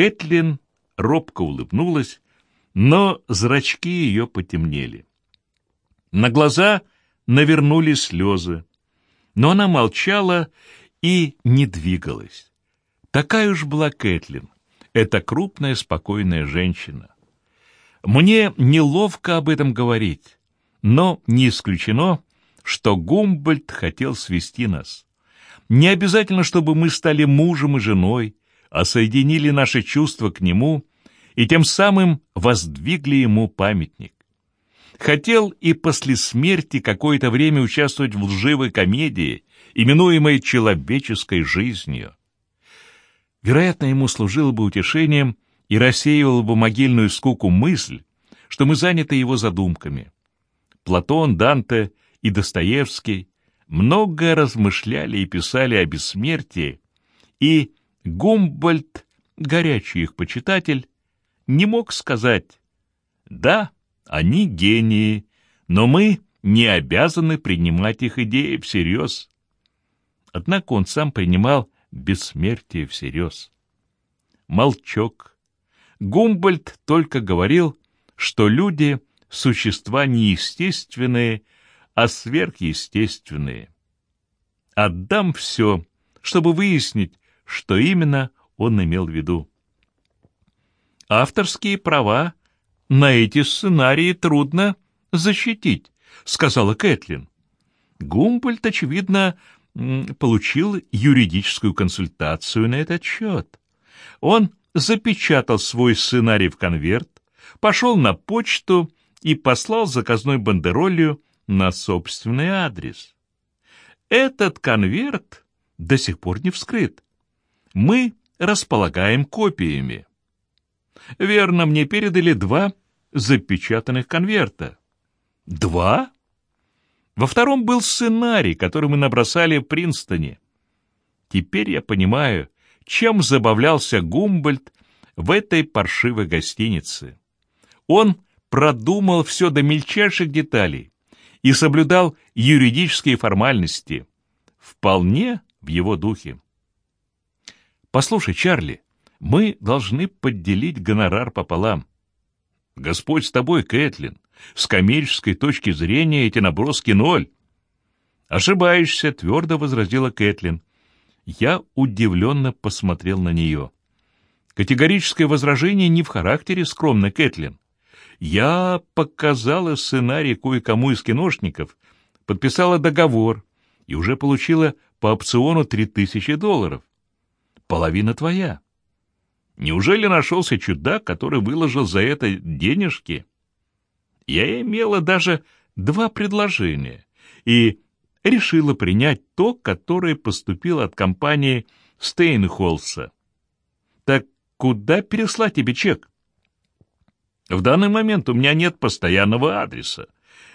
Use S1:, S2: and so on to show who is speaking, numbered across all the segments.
S1: Кэтлин робко улыбнулась, но зрачки ее потемнели. На глаза навернулись слезы, но она молчала и не двигалась. Такая уж была Кэтлин, эта крупная спокойная женщина. Мне неловко об этом говорить, но не исключено, что Гумбольд хотел свести нас. Не обязательно, чтобы мы стали мужем и женой, а соединили наши чувства к нему и тем самым воздвигли ему памятник. Хотел и после смерти какое-то время участвовать в лживой комедии, именуемой человеческой жизнью. Вероятно, ему служило бы утешением и рассеивала бы могильную скуку мысль, что мы заняты его задумками. Платон, Данте и Достоевский много размышляли и писали о бессмертии, и Гумбольд, горячий их почитатель, не мог сказать «Да, они гении, но мы не обязаны принимать их идеи всерьез». Однако он сам принимал бессмертие всерьез. Молчок. Гумбольд только говорил, что люди — существа не естественные, а сверхъестественные. Отдам все, чтобы выяснить, что именно он имел в виду. Авторские права на эти сценарии трудно защитить, сказала Кэтлин. Гумбольд, очевидно, получил юридическую консультацию на этот счет. Он запечатал свой сценарий в конверт, пошел на почту и послал заказной бандеролью на собственный адрес. Этот конверт до сих пор не вскрыт. Мы располагаем копиями. Верно, мне передали два запечатанных конверта. Два? Во втором был сценарий, который мы набросали в Принстоне. Теперь я понимаю, чем забавлялся Гумбольд в этой паршивой гостинице. Он продумал все до мельчайших деталей и соблюдал юридические формальности. Вполне в его духе. «Послушай, Чарли, мы должны поделить гонорар пополам. Господь с тобой, Кэтлин. С коммерческой точки зрения эти наброски ноль. Ошибаешься, твердо возразила Кэтлин. Я удивленно посмотрел на нее. Категорическое возражение не в характере скромной Кэтлин. Я показала сценарий кое-кому из киношников, подписала договор и уже получила по опциону три тысячи долларов. Половина твоя. Неужели нашелся чудак, который выложил за это денежки? Я имела даже два предложения и решила принять то, которое поступило от компании Стейнхолса. Так куда переслать тебе чек? В данный момент у меня нет постоянного адреса.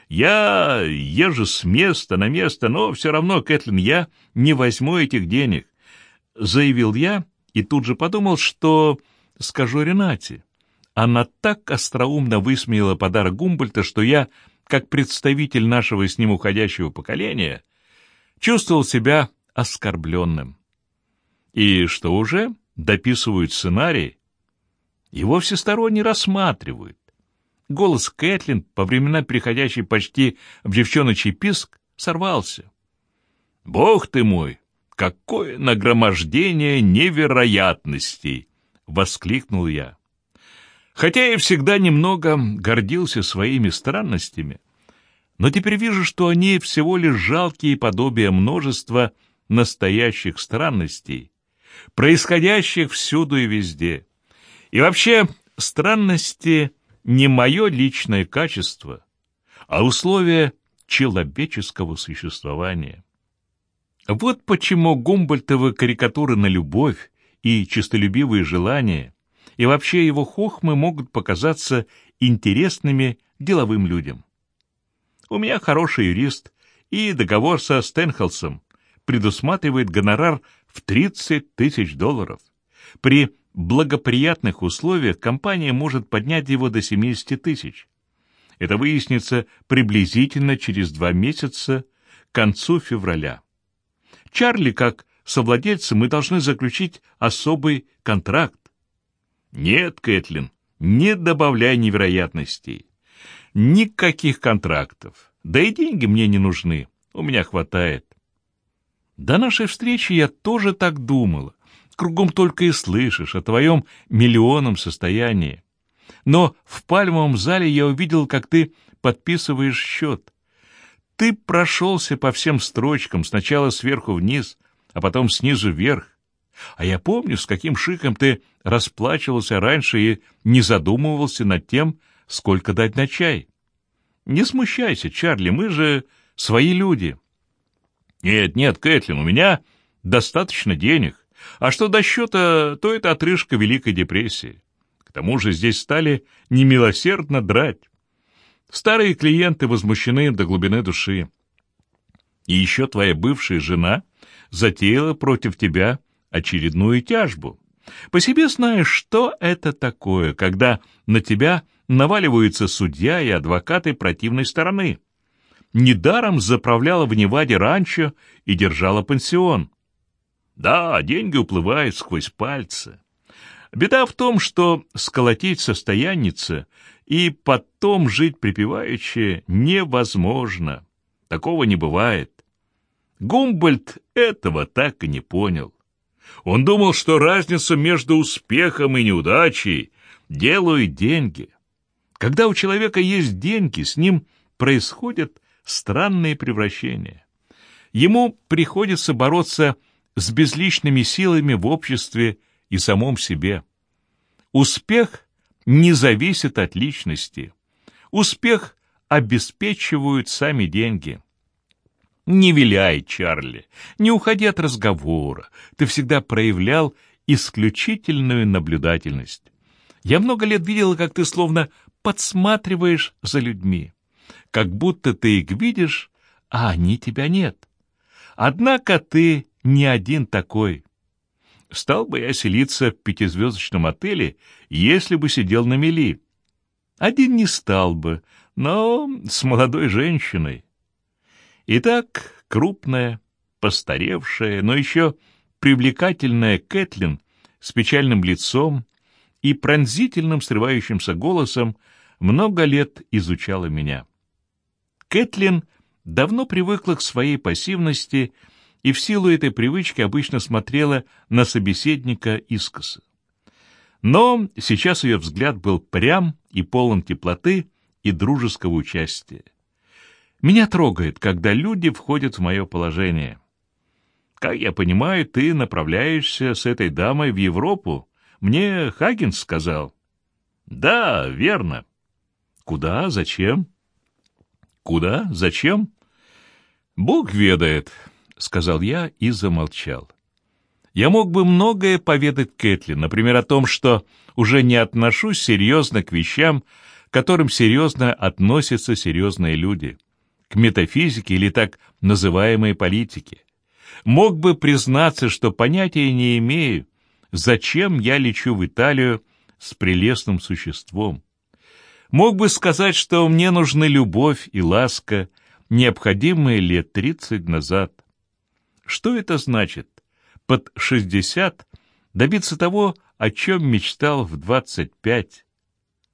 S1: Я езжу с места на место, но все равно, Кэтлин, я не возьму этих денег, — заявил я, и тут же подумал, что скажу Ренате. Она так остроумно высмеяла подарок Гумбольта, что я, как представитель нашего с ним уходящего поколения, чувствовал себя оскорбленным. И что уже дописывают сценарий, его всесторонне рассматривают. Голос Кэтлин, по времена переходящий почти в девчоночий писк, сорвался. «Бог ты мой! Какое нагромождение невероятностей!» — воскликнул я. Хотя я всегда немного гордился своими странностями, но теперь вижу, что они всего лишь жалкие подобия множества настоящих странностей, происходящих всюду и везде. И вообще, странности не мое личное качество, а условие человеческого существования. Вот почему Гумбольтовы карикатуры на любовь и честолюбивые желания, и вообще его хохмы могут показаться интересными деловым людям. У меня хороший юрист, и договор со Стенхелсом предусматривает гонорар в 30 тысяч долларов. При благоприятных условиях компания может поднять его до 70 тысяч. Это выяснится приблизительно через два месяца, к концу февраля. Чарли, как совладельцы, мы должны заключить особый контракт. Нет, Кэтлин, не добавляй невероятностей. Никаких контрактов. Да и деньги мне не нужны. У меня хватает. До нашей встречи я тоже так думала. Кругом только и слышишь о твоем миллионном состоянии. Но в пальмовом зале я увидел, как ты подписываешь счет. Ты прошелся по всем строчкам, сначала сверху вниз, а потом снизу вверх. А я помню, с каким шиком ты расплачивался раньше и не задумывался над тем, сколько дать на чай. Не смущайся, Чарли, мы же свои люди. Нет, нет, Кэтлин, у меня достаточно денег. А что до счета, то это отрыжка Великой депрессии. К тому же здесь стали немилосердно драть. Старые клиенты возмущены до глубины души. И еще твоя бывшая жена затеяла против тебя очередную тяжбу. По себе знаешь, что это такое, когда на тебя наваливаются судья и адвокаты противной стороны. Недаром заправляла в Неваде ранчо и держала пансион. Да, деньги уплывают сквозь пальцы. Беда в том, что сколотить состоянница и потом жить припеваючи невозможно. Такого не бывает. Гумбольд этого так и не понял. Он думал, что разница между успехом и неудачей делают деньги. Когда у человека есть деньги, с ним происходят странные превращения. Ему приходится бороться с безличными силами в обществе и самом себе. Успех не зависит от личности. Успех обеспечивают сами деньги. Не виляй, Чарли, не уходи от разговора. Ты всегда проявлял исключительную наблюдательность. Я много лет видела, как ты словно подсматриваешь за людьми. Как будто ты их видишь, а они тебя нет. Однако ты не один такой. Стал бы я селиться в пятизвездочном отеле, если бы сидел на мели. Один не стал бы, но с молодой женщиной. Итак, крупная, постаревшая, но еще привлекательная Кэтлин с печальным лицом и пронзительным срывающимся голосом много лет изучала меня. Кэтлин давно привыкла к своей пассивности и в силу этой привычки обычно смотрела на собеседника искоса. Но сейчас ее взгляд был прям и полон теплоты и дружеского участия. Меня трогает, когда люди входят в мое положение. Как я понимаю, ты направляешься с этой дамой в Европу. Мне Хагенс сказал. Да, верно. Куда? Зачем? Куда? Зачем? Бог ведает, сказал я и замолчал. Я мог бы многое поведать Кэтли, например, о том, что уже не отношусь серьезно к вещам, к которым серьезно относятся серьезные люди, к метафизике или так называемой политике. Мог бы признаться, что понятия не имею, зачем я лечу в Италию с прелестным существом. Мог бы сказать, что мне нужны любовь и ласка, необходимые лет тридцать назад. Что это значит? Под шестьдесят добиться того, о чем мечтал в двадцать пять.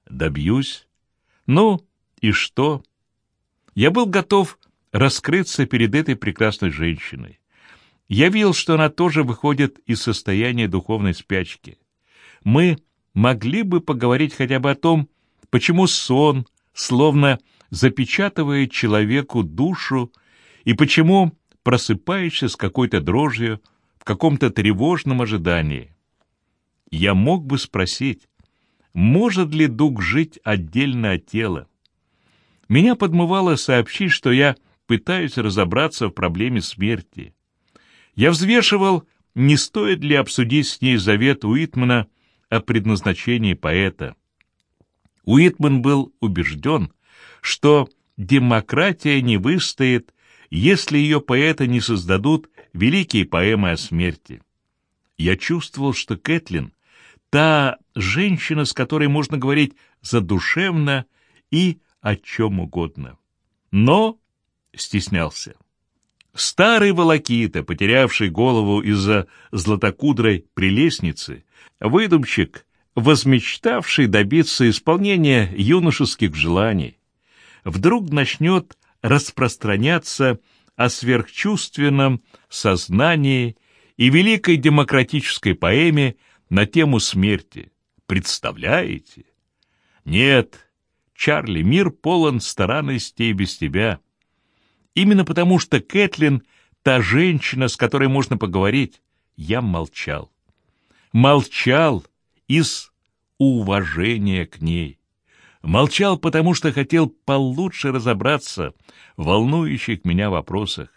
S1: Добьюсь. Ну, и что? Я был готов раскрыться перед этой прекрасной женщиной. Я видел, что она тоже выходит из состояния духовной спячки. Мы могли бы поговорить хотя бы о том, почему сон словно запечатывает человеку душу и почему просыпаешься с какой-то дрожью в каком-то тревожном ожидании. Я мог бы спросить, может ли дух жить отдельно от тела? Меня подмывало сообщить, что я пытаюсь разобраться в проблеме смерти. Я взвешивал, не стоит ли обсудить с ней завет Уитмана о предназначении поэта. Уитман был убежден, что демократия не выстоит, если ее поэты не создадут великие поэмы о смерти. Я чувствовал, что Кэтлин — та женщина, с которой можно говорить задушевно и о чем угодно. Но стеснялся. Старый волокита, потерявший голову из-за златокудрой прелестницы, выдумщик, возмечтавший добиться исполнения юношеских желаний, вдруг начнет распространяться о сверхчувственном сознании и великой демократической поэме на тему смерти. Представляете? Нет, Чарли, мир полон старанностей без тебя. Именно потому, что Кэтлин — та женщина, с которой можно поговорить, я молчал. Молчал из уважения к ней. Молчал, потому что хотел получше разобраться в волнующих меня вопросах.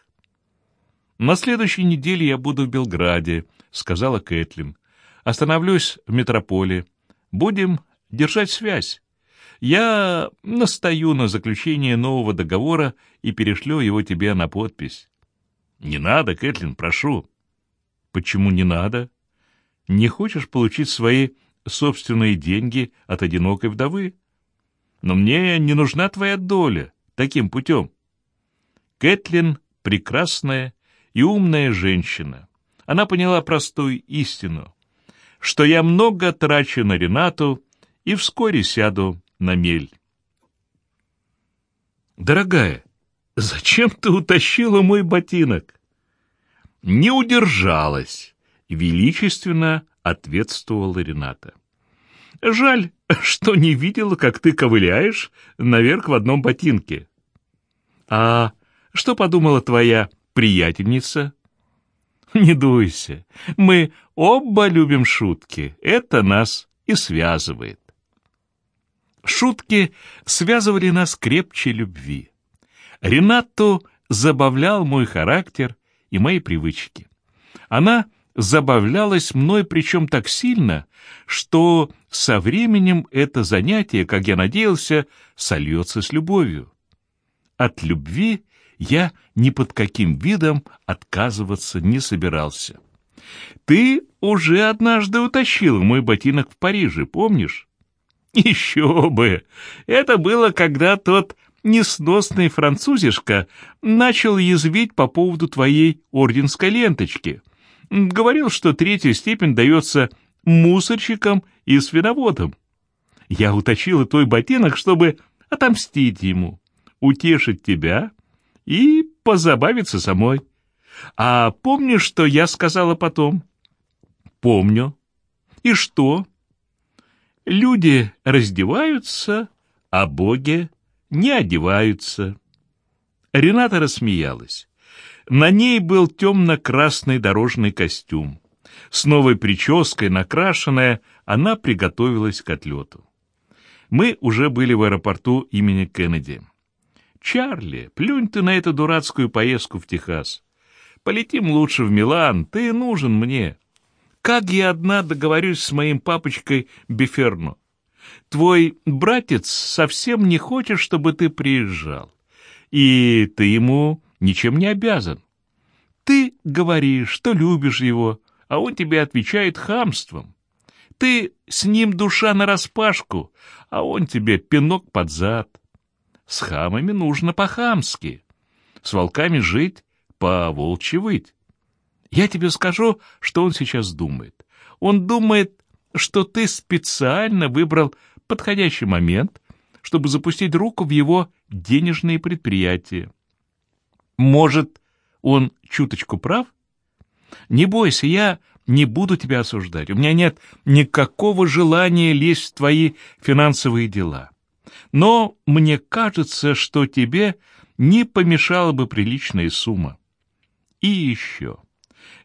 S1: «На следующей неделе я буду в Белграде», — сказала Кэтлин. «Остановлюсь в метрополе. Будем держать связь. Я настаю на заключение нового договора и перешлю его тебе на подпись». «Не надо, Кэтлин, прошу». «Почему не надо? Не хочешь получить свои собственные деньги от одинокой вдовы?» Но мне не нужна твоя доля таким путем. Кэтлин — прекрасная и умная женщина. Она поняла простую истину, что я много трачу на Ренату и вскоре сяду на мель. «Дорогая, зачем ты утащила мой ботинок?» «Не удержалась», — величественно ответствовала Рената. Жаль, что не видела, как ты ковыляешь наверх в одном ботинке. А что подумала твоя приятельница? Не дуйся, мы оба любим шутки, это нас и связывает. Шутки связывали нас крепче любви. Ренату забавлял мой характер и мои привычки. Она забавлялась мной, причем так сильно, что со временем это занятие, как я надеялся, сольется с любовью. От любви я ни под каким видом отказываться не собирался. Ты уже однажды утащил мой ботинок в Париже, помнишь? Еще бы! Это было, когда тот несносный французишка начал язвить по поводу твоей орденской ленточки — Говорил, что третья степень дается мусорщикам и свиноводам. Я уточила твой ботинок, чтобы отомстить ему, утешить тебя и позабавиться самой. А помнишь, что я сказала потом? Помню. И что? Люди раздеваются, а боги не одеваются. Рената рассмеялась. На ней был темно-красный дорожный костюм. С новой прической, накрашенная, она приготовилась к отлету. Мы уже были в аэропорту имени Кеннеди. «Чарли, плюнь ты на эту дурацкую поездку в Техас. Полетим лучше в Милан, ты нужен мне. Как я одна договорюсь с моим папочкой Беферно? Твой братец совсем не хочет, чтобы ты приезжал. И ты ему ничем не обязан. Ты говоришь, что любишь его, а он тебе отвечает хамством. Ты с ним душа нараспашку, а он тебе пинок под зад. С хамами нужно по-хамски. С волками жить, по-волчьи выть. Я тебе скажу, что он сейчас думает. Он думает, что ты специально выбрал подходящий момент, чтобы запустить руку в его денежные предприятия. Может, он чуточку прав? Не бойся, я не буду тебя осуждать. У меня нет никакого желания лезть в твои финансовые дела. Но мне кажется, что тебе не помешала бы приличная сумма. И еще.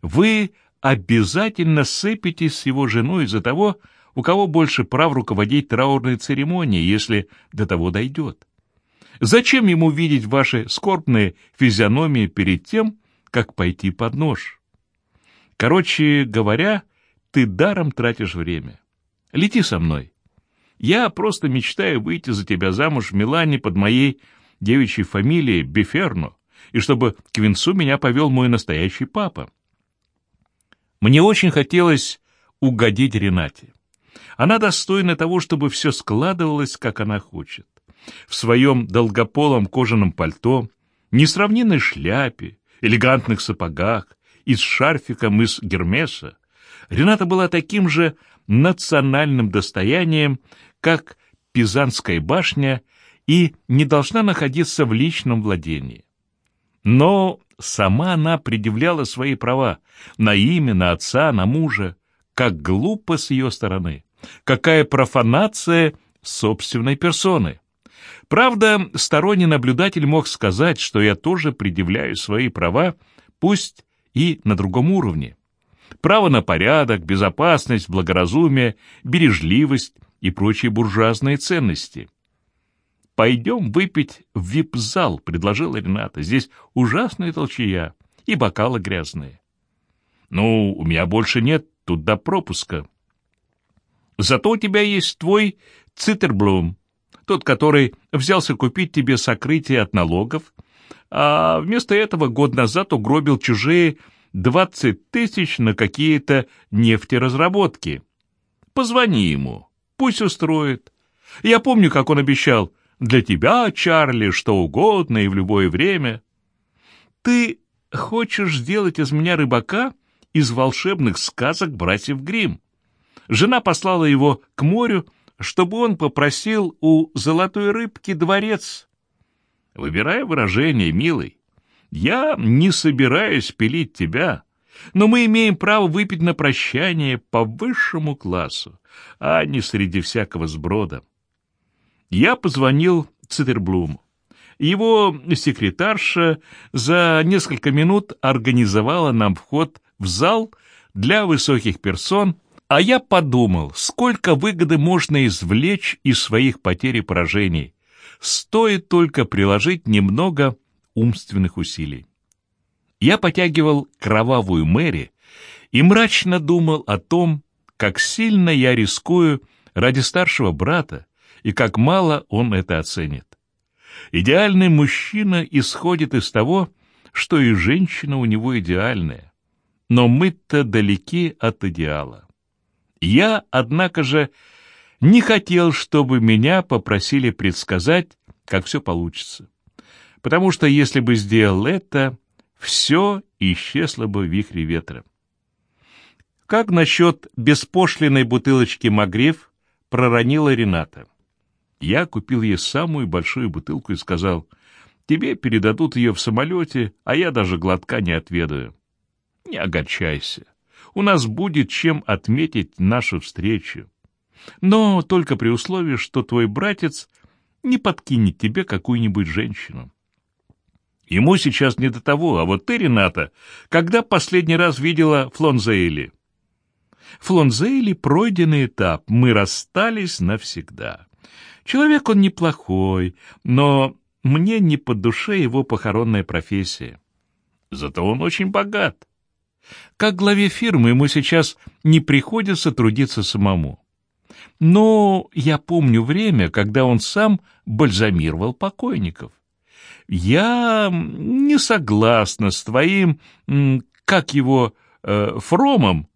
S1: Вы обязательно сыпетесь с его женой из-за того, у кого больше прав руководить траурной церемонией, если до того дойдет. Зачем ему видеть ваши скорбные физиономии перед тем, как пойти под нож? Короче говоря, ты даром тратишь время. Лети со мной. Я просто мечтаю выйти за тебя замуж в Милане под моей девичьей фамилией Беферно, и чтобы к венцу меня повел мой настоящий папа. Мне очень хотелось угодить Ренате. Она достойна того, чтобы все складывалось, как она хочет в своем долгополом кожаном пальто, несравненной шляпе, элегантных сапогах и с шарфиком из гермеса, Рената была таким же национальным достоянием, как Пизанская башня, и не должна находиться в личном владении. Но сама она предъявляла свои права на имя, на отца, на мужа. Как глупо с ее стороны. Какая профанация собственной персоны. Правда, сторонний наблюдатель мог сказать, что я тоже предъявляю свои права, пусть и на другом уровне. Право на порядок, безопасность, благоразумие, бережливость и прочие буржуазные ценности. «Пойдем выпить в вип-зал», — предложила Рената. «Здесь ужасная толчая и бокалы грязные». «Ну, у меня больше нет тут до пропуска». «Зато у тебя есть твой Цитерблум, тот, который взялся купить тебе сокрытие от налогов, а вместо этого год назад угробил чужие двадцать тысяч на какие-то нефтеразработки. Позвони ему, пусть устроит. Я помню, как он обещал, для тебя, Чарли, что угодно и в любое время. Ты хочешь сделать из меня рыбака из волшебных сказок братьев Гримм. Жена послала его к морю, чтобы он попросил у золотой рыбки дворец. Выбирай выражение, милый. Я не собираюсь пилить тебя, но мы имеем право выпить на прощание по высшему классу, а не среди всякого сброда. Я позвонил Цитерблуму. Его секретарша за несколько минут организовала нам вход в зал для высоких персон, а я подумал, сколько выгоды можно извлечь из своих потерь и поражений. Стоит только приложить немного умственных усилий. Я потягивал кровавую Мэри и мрачно думал о том, как сильно я рискую ради старшего брата, и как мало он это оценит. Идеальный мужчина исходит из того, что и женщина у него идеальная. Но мы-то далеки от идеала. Я, однако же, не хотел, чтобы меня попросили предсказать, как все получится. Потому что если бы сделал это, все исчезло бы в вихре ветра. Как насчет беспошлиной бутылочки Магриф проронила Рената. Я купил ей самую большую бутылку и сказал, «Тебе передадут ее в самолете, а я даже глотка не отведаю». Не огорчайся. У нас будет чем отметить нашу встречу. Но только при условии, что твой братец не подкинет тебе какую-нибудь женщину. Ему сейчас не до того, а вот ты, Рената, когда последний раз видела Флонзейли? Флонзейли — пройденный этап, мы расстались навсегда. Человек он неплохой, но мне не по душе его похоронная профессия. Зато он очень богат. Как главе фирмы ему сейчас не приходится трудиться самому. Но я помню время, когда он сам бальзамировал покойников. Я не согласна с твоим, как его, э, Фромом,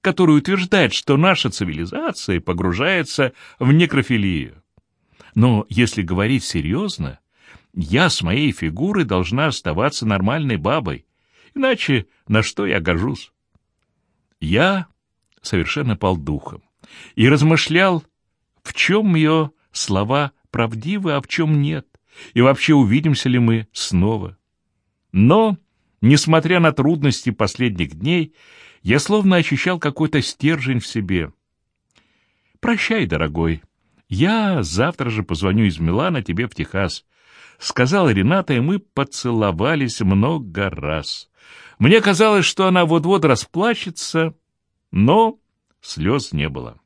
S1: который утверждает, что наша цивилизация погружается в некрофилию. Но если говорить серьезно, я с моей фигурой должна оставаться нормальной бабой, иначе на что я гожусь? Я совершенно пал духом и размышлял, в чем ее слова правдивы, а в чем нет, и вообще увидимся ли мы снова. Но, несмотря на трудности последних дней, я словно ощущал какой-то стержень в себе. «Прощай, дорогой», «Я завтра же позвоню из Милана тебе в Техас», — сказала Рената, и мы поцеловались много раз. Мне казалось, что она вот-вот расплачется, но слез не было.